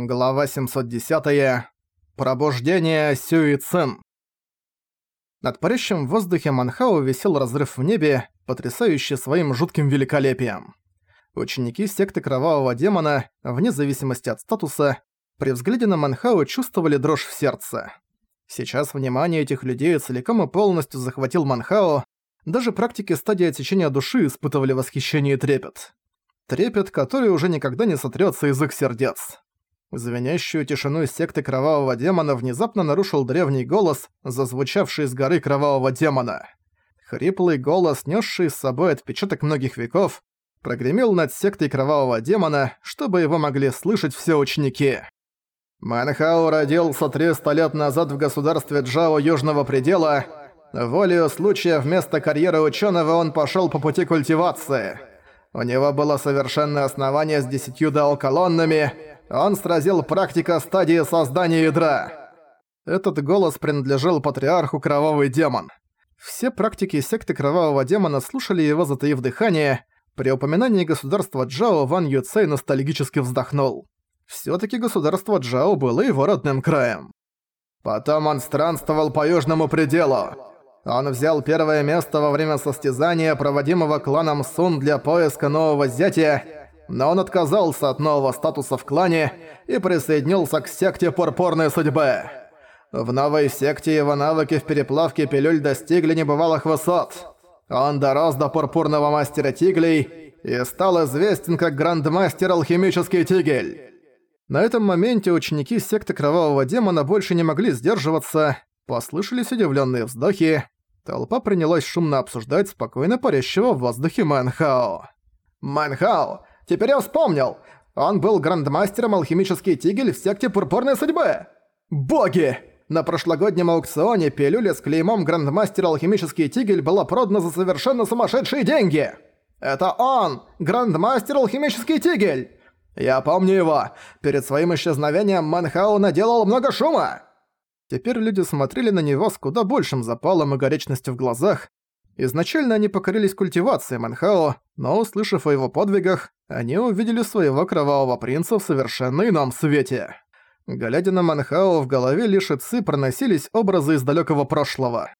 Глава 710. Пробуждение Сюицин. Над парящим в воздухе Манхау висел разрыв в небе, потрясающий своим жутким великолепием. Ученики секты Кровавого Демона, вне зависимости от статуса, при взгляде на Манхау чувствовали дрожь в сердце. Сейчас внимание этих людей целиком и полностью захватил Манхао, даже практики стадии отсечения души испытывали восхищение и трепет. Трепет, который уже никогда не сотрется из их сердец. Звенящую тишину секты Кровавого Демона внезапно нарушил древний голос, зазвучавший из горы Кровавого Демона. Хриплый голос, несший с собой отпечаток многих веков, прогремел над сектой Кровавого Демона, чтобы его могли слышать все ученики. Манхао родился 300 лет назад в государстве Джао Южного Предела. Волею случая вместо карьеры ученого он пошел по пути культивации. У него было совершенное основание с десятью дао-колоннами — он сразил практика стадии создания ядра. Этот голос принадлежал патриарху Кровавый Демон. Все практики секты Кровавого Демона слушали его, затаив дыхание. При упоминании государства Джао Ван Юцей ностальгически вздохнул. Всё-таки государство Джао было его родным краем. Потом он странствовал по южному пределу. Он взял первое место во время состязания, проводимого кланом Сун для поиска нового зятя, но он отказался от нового статуса в клане и присоединился к секте Пурпурной Судьбы. В новой секте его навыки в переплавке пилюль достигли небывалых высот. Он дорос до Пурпурного Мастера Тиглей и стал известен как Грандмастер Алхимический Тигель. На этом моменте ученики секты Кровавого Демона больше не могли сдерживаться, послышались удивленные вздохи, толпа принялась шумно обсуждать спокойно парящего в воздухе Мэнхао. «Мэнхао, Теперь я вспомнил. Он был грандмастером алхимический тигель в секте Пурпурной Судьбы. Боги! На прошлогоднем аукционе пилюля с клеймом грандмастер алхимический тигель была продана за совершенно сумасшедшие деньги. Это он! Грандмастер алхимический тигель! Я помню его. Перед своим исчезновением Манхау наделал много шума. Теперь люди смотрели на него с куда большим запалом и горячностью в глазах, Изначально они покорились культивации Манхао, но, услышав о его подвигах, они увидели своего кровавого принца в совершенно ином свете. Глядя на Манхао, в голове лишь Ици проносились образы из далекого прошлого.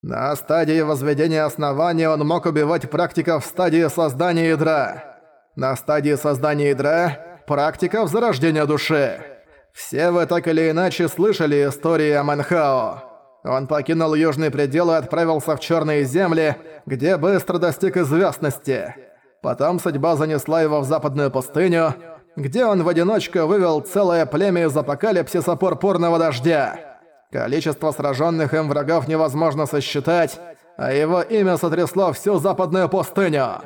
На стадии возведения основания он мог убивать практиков в стадии создания ядра. На стадии создания ядра – практиков зарождения души. Все вы так или иначе слышали истории о Манхао. Он покинул южный предел и отправился в Черные земли, где быстро достиг известности. Потом судьба занесла его в западную пустыню, где он в одиночку вывел целое племя из апокалипсиса пурпурного дождя. Количество сраженных им врагов невозможно сосчитать, а его имя сотрясло всю западную пустыню.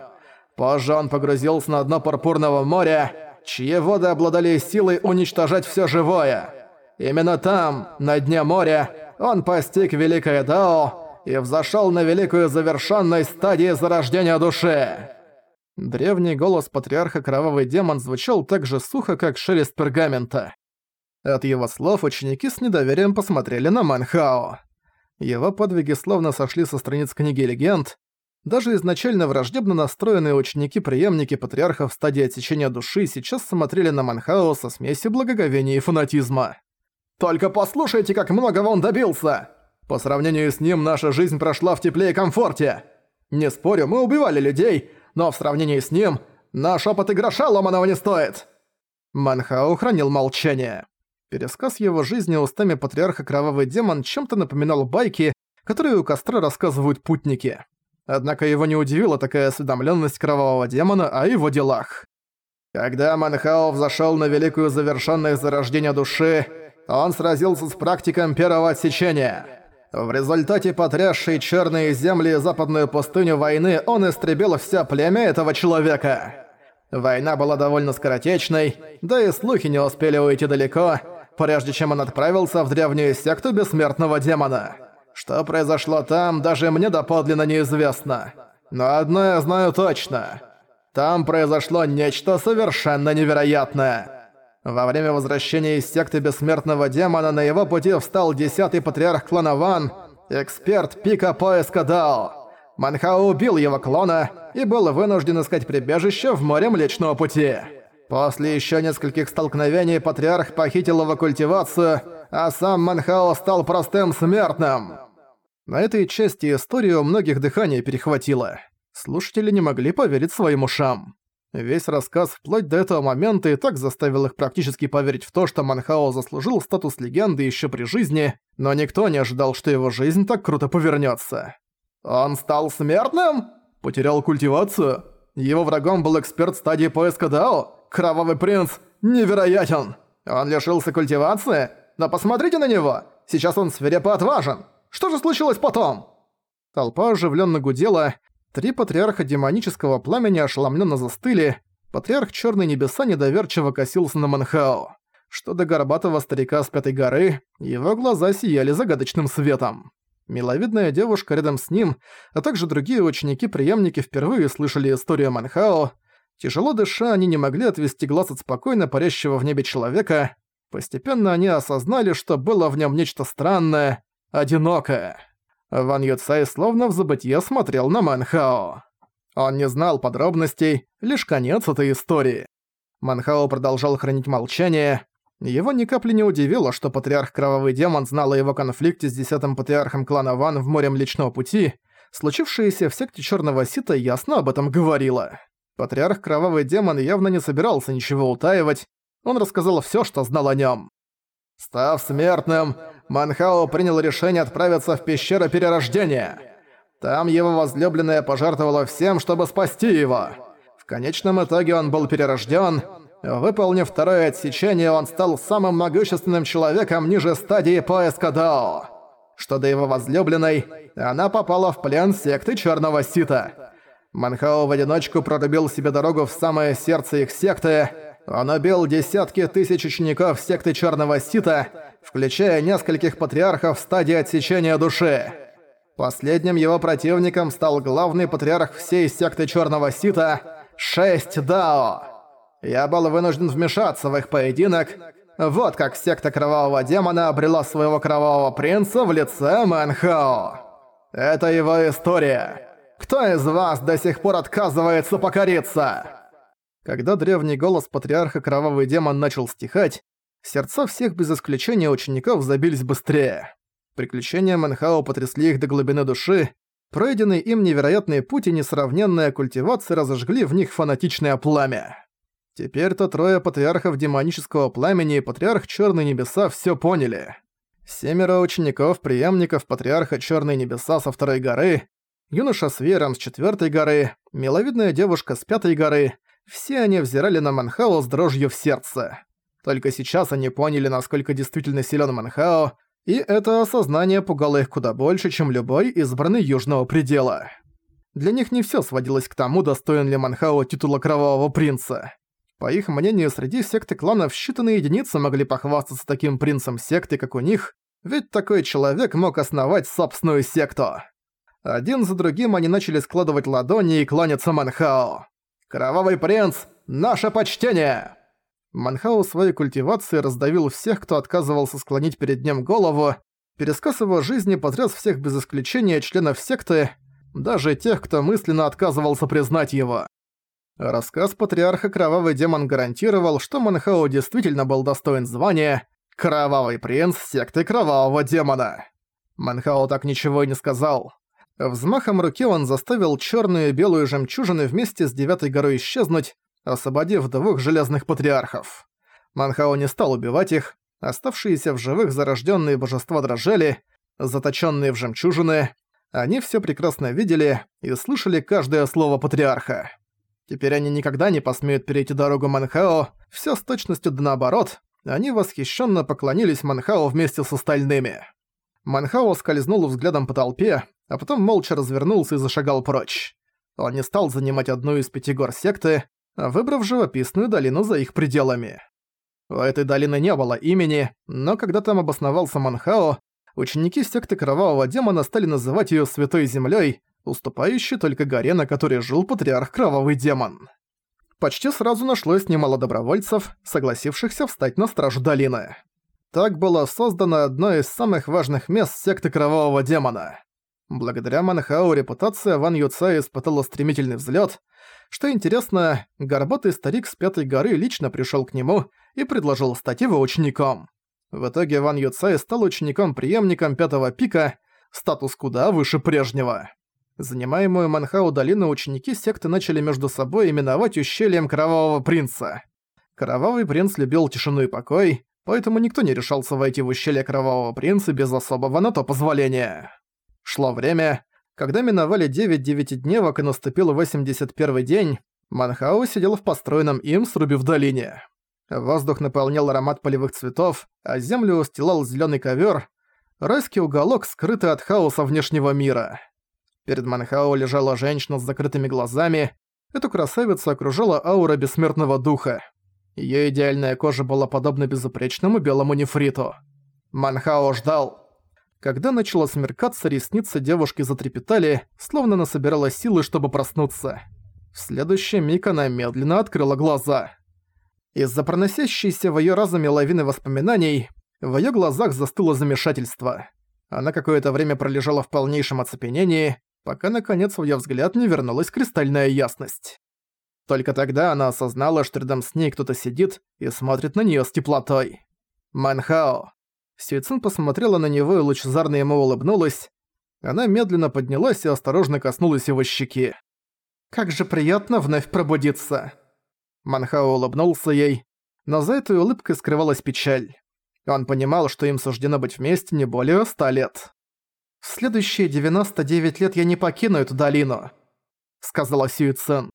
Позже он погрузился на дно пурпурного моря, чьи воды обладали силой уничтожать все живое. Именно там, на дне моря, он постиг Великое Дао и взошел на великую завершенность стадии зарождения души. Древний голос патриарха Кровавый Демон звучал так же сухо, как шелест пергамента. От его слов ученики с недоверием посмотрели на Манхао. Его подвиги словно сошли со страниц книги легенд. Даже изначально враждебно настроенные ученики-преемники патриархов в стадии отсечения души сейчас смотрели на Манхао со смесью благоговения и фанатизма. Только послушайте, как многого он добился! По сравнению с ним наша жизнь прошла в тепле и комфорте. Не спорю, мы убивали людей, но в сравнении с ним наш опыт и гроша ломаного не стоит!» Манхау хранил молчание. Пересказ его жизни устами патриарха Кровавый Демон чем-то напоминал байки, которые у костра рассказывают путники. Однако его не удивила такая осведомленность Кровавого Демона о его делах. Когда Манхао взошел на великую завершенность зарождения души, он сразился с практиком первого отсечения. В результате потрясшей черные земли и западную пустыню войны он истребил все племя этого человека. Война была довольно скоротечной, да и слухи не успели уйти далеко, прежде чем он отправился в древнюю секту бессмертного демона. Что произошло там, даже мне доподлинно неизвестно. Но одно я знаю точно. Там произошло нечто совершенно невероятное. Во время возвращения из секты Бессмертного Демона на его пути встал десятый патриарх клана Ван, эксперт пика поиска Дао. Манхао убил его клона и был вынужден искать прибежище в море Млечного Пути. После еще нескольких столкновений патриарх похитил его культивацию, а сам Манхао стал простым смертным. На этой части истории у многих дыхание перехватило. Слушатели не могли поверить своим ушам. Весь рассказ вплоть до этого момента и так заставил их практически поверить в то, что Манхао заслужил статус легенды еще при жизни, но никто не ожидал, что его жизнь так круто повернется. «Он стал смертным?» «Потерял культивацию?» Его врагом был эксперт стадии поиска Дао? Кровавый принц невероятен! Он лишился культивации? Но посмотрите на него! Сейчас он свирепо отважен! Что же случилось потом?» Толпа оживленно гудела, три патриарха демонического пламени ошеломленно застыли, патриарх Черной Небеса недоверчиво косился на Манхао. Что до горбатого старика с Пятой горы, его глаза сияли загадочным светом. Миловидная девушка рядом с ним, а также другие ученики-преемники впервые слышали историю Манхао, Тяжело дыша, они не могли отвести глаз от спокойно парящего в небе человека. Постепенно они осознали, что было в нем нечто странное, одинокое. Ван Юцай словно в забытье смотрел на Манхао. Он не знал подробностей, лишь конец этой истории. Манхао продолжал хранить молчание. Его ни капли не удивило, что патриарх Кровавый Демон знал о его конфликте с десятым патриархом клана Ван в море Млечного Пути. Случившееся в секте Черного Сита ясно об этом говорило. Патриарх Кровавый Демон явно не собирался ничего утаивать, он рассказал всё, что знал о нём. Став смертным, Манхао принял решение отправиться в пещеру Перерождения. Там его возлюбленная пожертвовала всем, чтобы спасти его. В конечном итоге он был перерожден. Выполнив второе отсечение, он стал самым могущественным человеком ниже стадии поиска Дао. Что до его возлюбленной, она попала в плен секты Черного Сита. Манхао в одиночку прорубил себе дорогу в самое сердце их секты. Он убил десятки тысяч учеников секты Черного Сита, включая нескольких патриархов в стадии отсечения души. Последним его противником стал главный патриарх всей секты Черного Сита – Шесть Дао. Я был вынужден вмешаться в их поединок. Вот как секта Кровавого Демона обрела своего Кровавого Принца в лице Манхао. Это его история. Кто из вас до сих пор отказывается покориться?» Когда древний голос патриарха Кровавый Демон начал стихать, сердца всех без исключения учеников забились быстрее. Приключения Мэнхао потрясли их до глубины души, пройденный им невероятный путь и несравненная культивация разожгли в них фанатичное пламя. Теперь-то трое патриархов демонического пламени и патриарх Черной Небеса все поняли. Семеро учеников-преемников патриарха Черной Небеса со второй горы юноша с веером с четвертой горы, миловидная девушка с пятой горы, все они взирали на Манхао с дрожью в сердце. Только сейчас они поняли, насколько действительно силен Манхао, и это осознание пугало их куда больше, чем любой избранный Южного Предела. Для них не все сводилось к тому, достоин ли Манхао титула Кровавого Принца. По их мнению, среди секты кланов считанные единицы могли похвастаться таким принцем секты, как у них, ведь такой человек мог основать собственную секту. Один за другим они начали складывать ладони и кланяться Манхао. «Кровавый принц, наше почтение!» Манхао своей культивацией раздавил всех, кто отказывался склонить перед ним голову. Пересказ его жизни потряс всех без исключения членов секты, даже тех, кто мысленно отказывался признать его. Рассказ патриарха Кровавый Демон гарантировал, что Манхао действительно был достоин звания «Кровавый принц секты Кровавого Демона». Манхао так ничего и не сказал. Взмахом руки он заставил черную и белую жемчужины вместе с девятой горой исчезнуть, освободив двух железных патриархов. Манхао не стал убивать их, оставшиеся в живых зарожденные божества дрожали, заточенные в жемчужины. Они все прекрасно видели и слышали каждое слово патриарха. Теперь они никогда не посмеют перейти дорогу Манхао, все с точностью да наоборот, они восхищенно поклонились Манхао вместе с остальными. Манхао скользнул взглядом по толпе, а потом молча развернулся и зашагал прочь. Он не стал занимать одну из пяти гор секты, выбрав живописную долину за их пределами. У этой долины не было имени, но когда там обосновался Манхао, ученики секты Кровавого Демона стали называть её Святой Землёй, уступающей только горе, на которой жил патриарх Кровавый Демон. Почти сразу нашлось немало добровольцев, согласившихся встать на стражу долины. Так было создано одно из самых важных мест секты Кровавого Демона. Благодаря Манхау репутация Ван Юца испытала стремительный взлет. Что интересно, горбатый старик с Пятой горы лично пришел к нему и предложил стать его учеником. В итоге Ван Юцай стал учеником-преемником Пятого Пика, статус куда выше прежнего. Занимаемую Манхау долину ученики секты начали между собой именовать ущельем Кровавого Принца. Кровавый Принц любил тишину и покой, поэтому никто не решался войти в ущелье Кровавого Принца без особого на то позволения. Шло время. Когда миновали 9 девятидневок и наступил 81 день, Манхау сидел в построенном им срубе в долине. Воздух наполнял аромат полевых цветов, а землю устилал зеленый ковер, райский уголок, скрытый от хаоса внешнего мира. Перед Манхао лежала женщина с закрытыми глазами. Эту красавицу окружала аура бессмертного духа. Её идеальная кожа была подобна безупречному белому нефриту. Манхао ждал. Когда начало смеркаться, ресницы девушки затрепетали, словно она собирала силы, чтобы проснуться. В следующий миг она медленно открыла глаза. Из-за проносящейся в её разуме лавины воспоминаний, в её глазах застыло замешательство. Она какое-то время пролежала в полнейшем оцепенении, пока наконец в её взгляд не вернулась кристальная ясность. Только тогда она осознала, что рядом с ней кто-то сидит и смотрит на неё с теплотой. Манхао. Сюйцин посмотрела на него и лучезарно ему улыбнулась. Она медленно поднялась и осторожно коснулась его щеки. «Как же приятно вновь пробудиться!» Манхао улыбнулся ей, но за этой улыбкой скрывалась печаль. Он понимал, что им суждено быть вместе не более ста лет. «В следующие 99 лет я не покину эту долину», — сказала Сюй Цен.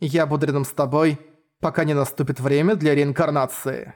«Я буду рядом с тобой, пока не наступит время для реинкарнации».